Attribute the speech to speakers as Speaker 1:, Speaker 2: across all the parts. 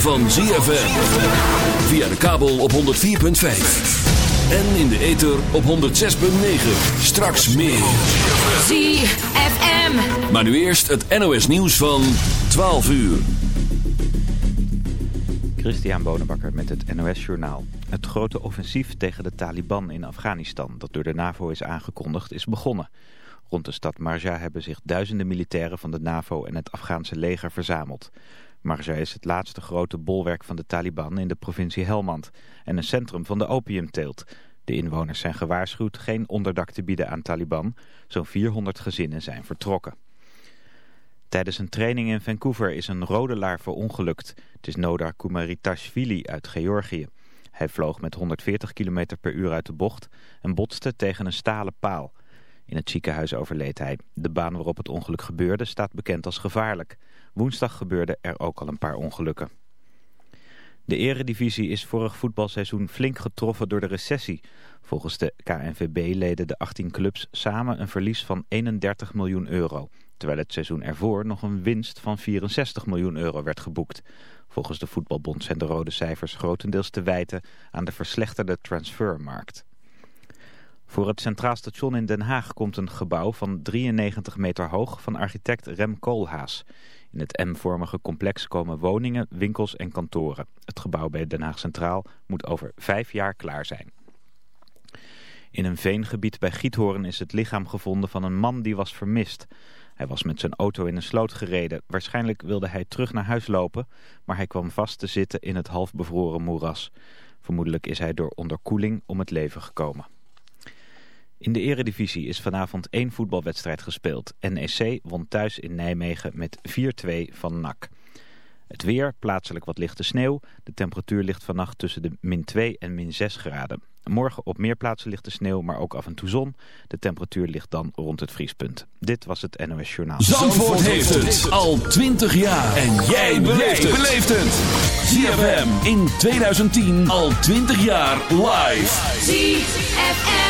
Speaker 1: van ZFM. Via de kabel op 104.5. En in de ether op 106.9. Straks meer.
Speaker 2: ZFM.
Speaker 1: Maar nu eerst het NOS nieuws van 12 uur.
Speaker 3: Christian Bonenbakker met het NOS Journaal. Het grote offensief tegen de Taliban in Afghanistan, dat door de NAVO is aangekondigd, is begonnen. Rond de stad Marja hebben zich duizenden militairen van de NAVO en het Afghaanse leger verzameld. Marja is het laatste grote bolwerk van de Taliban in de provincie Helmand en een centrum van de opiumteelt. De inwoners zijn gewaarschuwd geen onderdak te bieden aan Taliban. Zo'n 400 gezinnen zijn vertrokken. Tijdens een training in Vancouver is een rodelaar verongelukt. Het is Nodar Kumaritashvili uit Georgië. Hij vloog met 140 km per uur uit de bocht en botste tegen een stalen paal. In het ziekenhuis overleed hij. De baan waarop het ongeluk gebeurde staat bekend als gevaarlijk. Woensdag gebeurde er ook al een paar ongelukken. De eredivisie is vorig voetbalseizoen flink getroffen door de recessie. Volgens de KNVB leden de 18 clubs samen een verlies van 31 miljoen euro. Terwijl het seizoen ervoor nog een winst van 64 miljoen euro werd geboekt. Volgens de voetbalbond zijn de rode cijfers grotendeels te wijten aan de verslechterde transfermarkt. Voor het Centraal Station in Den Haag komt een gebouw van 93 meter hoog van architect Rem Koolhaas. In het M-vormige complex komen woningen, winkels en kantoren. Het gebouw bij Den Haag Centraal moet over vijf jaar klaar zijn. In een veengebied bij Giethoorn is het lichaam gevonden van een man die was vermist. Hij was met zijn auto in een sloot gereden. Waarschijnlijk wilde hij terug naar huis lopen, maar hij kwam vast te zitten in het half bevroren moeras. Vermoedelijk is hij door onderkoeling om het leven gekomen. In de eredivisie is vanavond één voetbalwedstrijd gespeeld. NEC won thuis in Nijmegen met 4-2 van NAC. Het weer, plaatselijk wat lichte sneeuw. De temperatuur ligt vannacht tussen de min 2 en min 6 graden. Morgen op meer plaatsen ligt de sneeuw, maar ook af en toe zon. De temperatuur ligt dan rond het vriespunt. Dit was het NOS Journaal.
Speaker 1: Zandvoort heeft het al 20 jaar. En jij beleeft het. ZFM in 2010 al 20 jaar live.
Speaker 2: ZFM.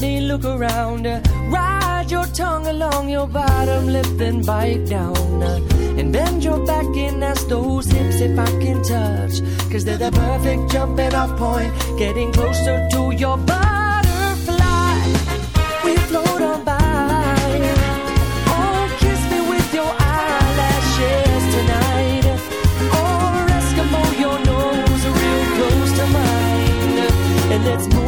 Speaker 4: Me look around. Ride your tongue along your bottom lip, then bite down. And bend your back and ask those hips if I can touch. Cause they're the perfect jumping off point, getting closer to your butterfly. We float on by. Oh, kiss me with your eyelashes tonight. Or Eskimo, your nose real close to mine. And let's move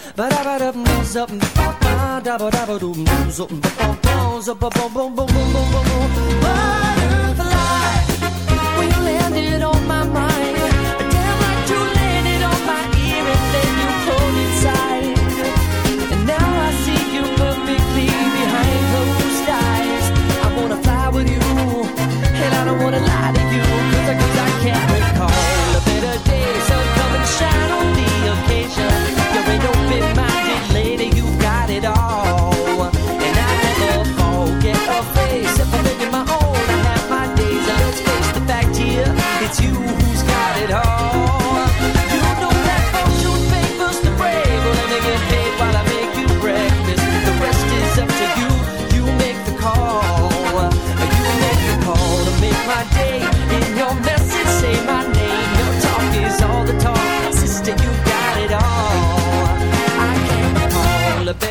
Speaker 4: ba ba ba da ba. Zabba-dabba, ba-dabba-dum, zup, ba-ba, dabba-dabba-dum, zup, ba-ba-ba, zup-ba-bum-bum-bum-bum-bum-bum. Butterfly, when you landed on my mind, damn like you landed on my ear and then you pulled inside. And now I see you perfectly behind closed eyes. I wanna fly with you, and I don't wanna lie to you,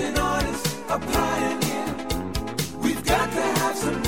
Speaker 2: an artist, a pioneer. We've got to have some.